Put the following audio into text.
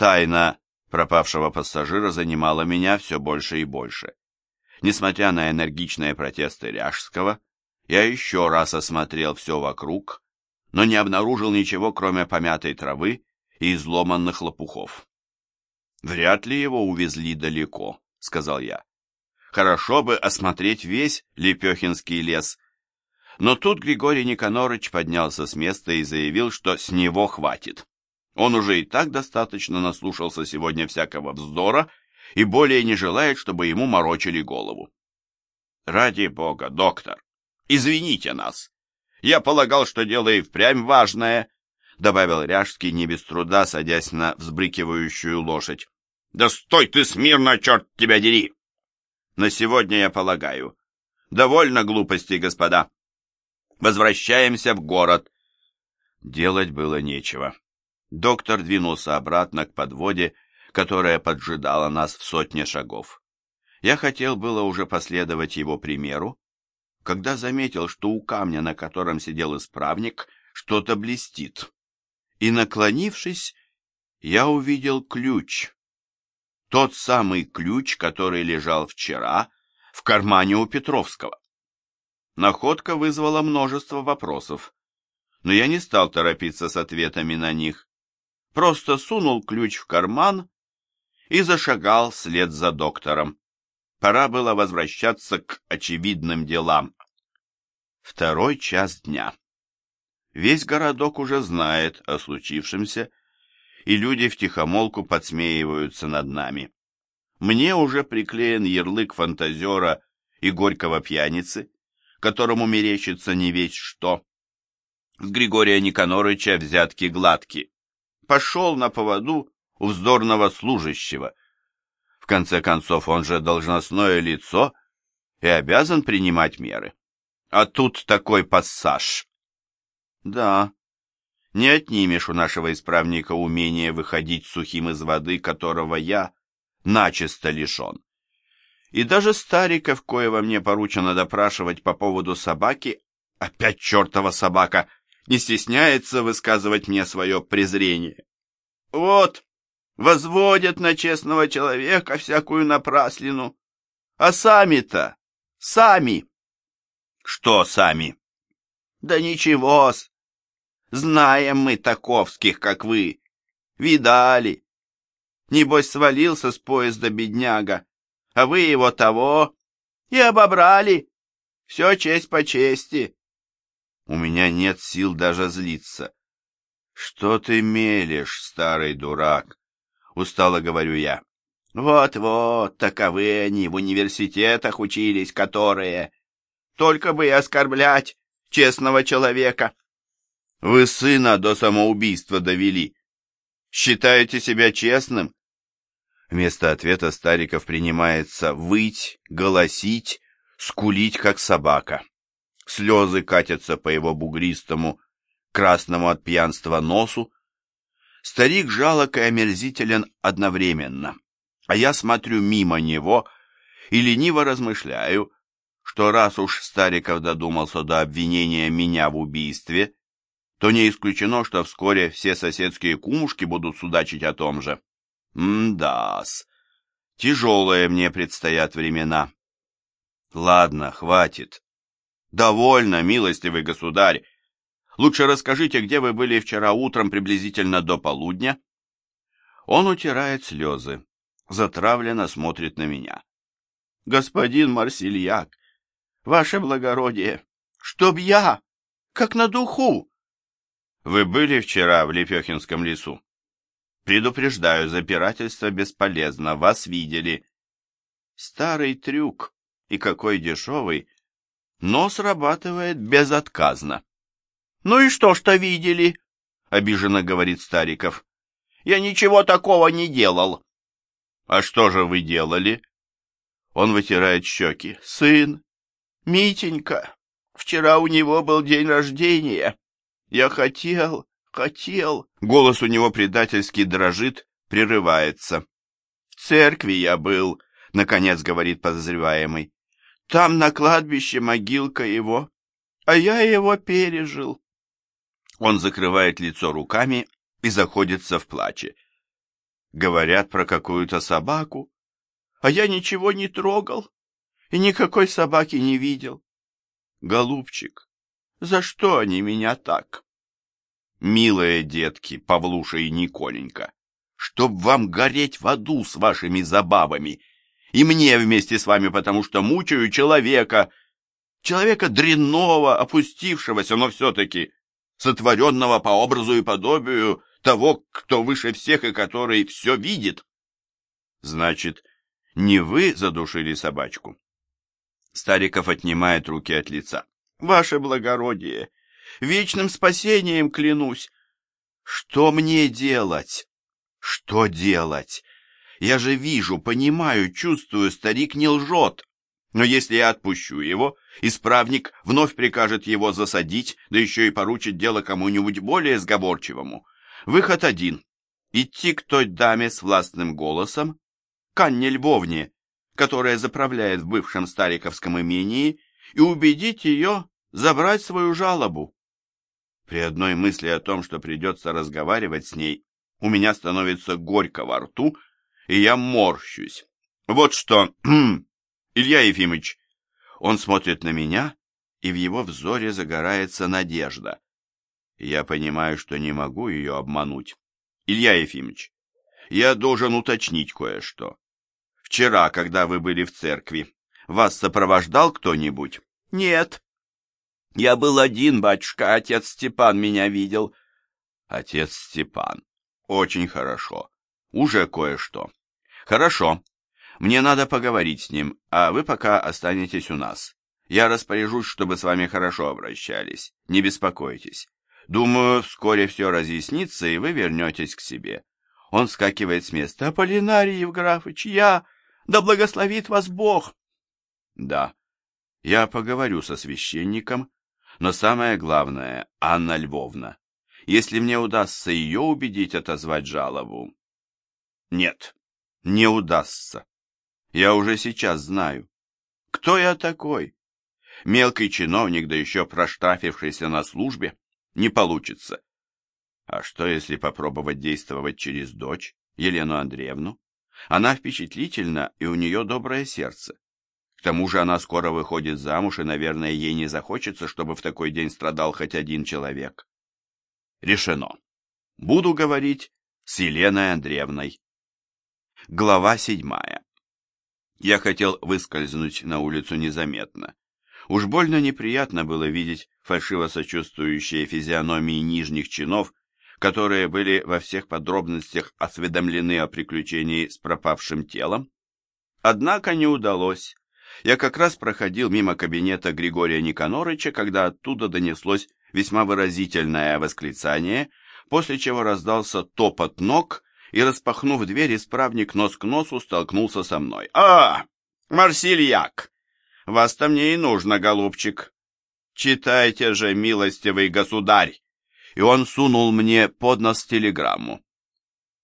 Тайна пропавшего пассажира занимала меня все больше и больше. Несмотря на энергичные протесты Ряжского, я еще раз осмотрел все вокруг, но не обнаружил ничего, кроме помятой травы и изломанных лопухов. «Вряд ли его увезли далеко», — сказал я. «Хорошо бы осмотреть весь Лепехинский лес». Но тут Григорий Никонорыч поднялся с места и заявил, что с него хватит. Он уже и так достаточно наслушался сегодня всякого вздора и более не желает, чтобы ему морочили голову. «Ради бога, доктор, извините нас. Я полагал, что дело и впрямь важное», — добавил Ряжский не без труда, садясь на взбрыкивающую лошадь. «Да стой ты смирно, черт тебя дери!» «На сегодня, я полагаю. Довольно глупостей, господа. Возвращаемся в город». Делать было нечего. Доктор двинулся обратно к подводе, которая поджидала нас в сотне шагов. Я хотел было уже последовать его примеру, когда заметил, что у камня, на котором сидел исправник, что-то блестит. И, наклонившись, я увидел ключ. Тот самый ключ, который лежал вчера в кармане у Петровского. Находка вызвала множество вопросов, но я не стал торопиться с ответами на них. Просто сунул ключ в карман и зашагал вслед за доктором. Пора было возвращаться к очевидным делам. Второй час дня. Весь городок уже знает о случившемся, и люди втихомолку подсмеиваются над нами. Мне уже приклеен ярлык фантазера и горького пьяницы, которому мерещится не весь что. С Григория Никонорыча взятки гладки. Пошел на поводу у вздорного служащего. В конце концов, он же должностное лицо и обязан принимать меры. А тут такой пассаж. Да, не отнимешь у нашего исправника умение выходить сухим из воды, которого я начисто лишен. И даже Стариков, коего мне поручено допрашивать по поводу собаки, опять чертова собака, не стесняется высказывать мне свое презрение. Вот, возводят на честного человека всякую напраслину. А сами-то, сами. Что сами? Да ничего-с. Знаем мы таковских, как вы. Видали. Небось, свалился с поезда бедняга, а вы его того и обобрали. Все честь по чести. У меня нет сил даже злиться. Что ты мелешь, старый дурак? Устало говорю я. Вот-вот, таковы они в университетах учились, которые... Только бы и оскорблять честного человека. Вы сына до самоубийства довели. Считаете себя честным? Вместо ответа Стариков принимается выть, голосить, скулить, как собака. Слезы катятся по его бугристому, красному от пьянства носу, Старик жалок и омерзителен одновременно, а я смотрю мимо него и лениво размышляю, что раз уж Стариков додумался до обвинения меня в убийстве, то не исключено, что вскоре все соседские кумушки будут судачить о том же. М-да-с, тяжелые мне предстоят времена. Ладно, хватит. Довольно, милостивый государь, Лучше расскажите, где вы были вчера утром приблизительно до полудня?» Он утирает слезы, затравленно смотрит на меня. «Господин Марсельяк, ваше благородие, чтоб я, как на духу!» «Вы были вчера в Лепехинском лесу?» «Предупреждаю, запирательство бесполезно, вас видели». Старый трюк, и какой дешевый, но срабатывает безотказно. «Ну и что что видели?» — обиженно говорит Стариков. «Я ничего такого не делал». «А что же вы делали?» Он вытирает щеки. «Сын, Митенька, вчера у него был день рождения. Я хотел, хотел...» Голос у него предательски дрожит, прерывается. «В церкви я был», — наконец говорит подозреваемый. «Там на кладбище могилка его, а я его пережил. Он закрывает лицо руками и заходится в плаче. Говорят про какую-то собаку, а я ничего не трогал и никакой собаки не видел. Голубчик, за что они меня так? Милые детки, Павлуша и Николенька, чтоб вам гореть в аду с вашими забавами, и мне вместе с вами, потому что мучаю человека, человека дрянного, опустившегося, но все-таки сотворенного по образу и подобию того, кто выше всех и который все видит. Значит, не вы задушили собачку? Стариков отнимает руки от лица. Ваше благородие, вечным спасением клянусь. Что мне делать? Что делать? Я же вижу, понимаю, чувствую, старик не лжет. Но если я отпущу его, исправник вновь прикажет его засадить, да еще и поручит дело кому-нибудь более сговорчивому. Выход один. Идти к той даме с властным голосом, к Львовне, которая заправляет в бывшем Стариковском имении, и убедить ее забрать свою жалобу. При одной мысли о том, что придется разговаривать с ней, у меня становится горько во рту, и я морщусь. Вот что, Илья Ефимович, он смотрит на меня, и в его взоре загорается надежда. Я понимаю, что не могу ее обмануть. Илья Ефимович, я должен уточнить кое-что. Вчера, когда вы были в церкви, вас сопровождал кто-нибудь? Нет. Я был один, батюшка, отец Степан меня видел. Отец Степан. Очень хорошо. Уже кое-что. Хорошо. Мне надо поговорить с ним, а вы пока останетесь у нас. Я распоряжусь, чтобы с вами хорошо обращались. Не беспокойтесь. Думаю, вскоре все разъяснится, и вы вернетесь к себе. Он скакивает с места. Аполлинарий Евграфыч, я... Да благословит вас Бог! Да, я поговорю со священником, но самое главное, Анна Львовна. Если мне удастся ее убедить отозвать жалобу... Нет, не удастся. Я уже сейчас знаю. Кто я такой? Мелкий чиновник, да еще проштрафившийся на службе. Не получится. А что, если попробовать действовать через дочь, Елену Андреевну? Она впечатлительна, и у нее доброе сердце. К тому же она скоро выходит замуж, и, наверное, ей не захочется, чтобы в такой день страдал хоть один человек. Решено. Буду говорить с Еленой Андреевной. Глава седьмая. Я хотел выскользнуть на улицу незаметно. Уж больно неприятно было видеть фальшиво сочувствующие физиономии нижних чинов, которые были во всех подробностях осведомлены о приключении с пропавшим телом. Однако не удалось. Я как раз проходил мимо кабинета Григория Никанорыча, когда оттуда донеслось весьма выразительное восклицание, после чего раздался топот ног, и, распахнув дверь, исправник нос к носу столкнулся со мной. «А, Марсильяк! Вас-то мне и нужно, голубчик. Читайте же, милостивый государь!» И он сунул мне под нос телеграмму.